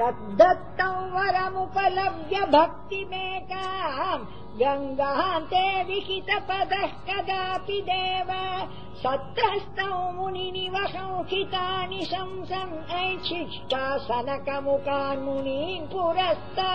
तद्दत्तौ वरमुपलभ्य भक्तिमेकाम् गङ्गान्ते विहितपदः पदः कदापि देव। सत्रस्तौ मुनिनिवसंहितानि शंसन् ऐच्छिष्टा सनकमुकान् मुनीन् पुरस्ता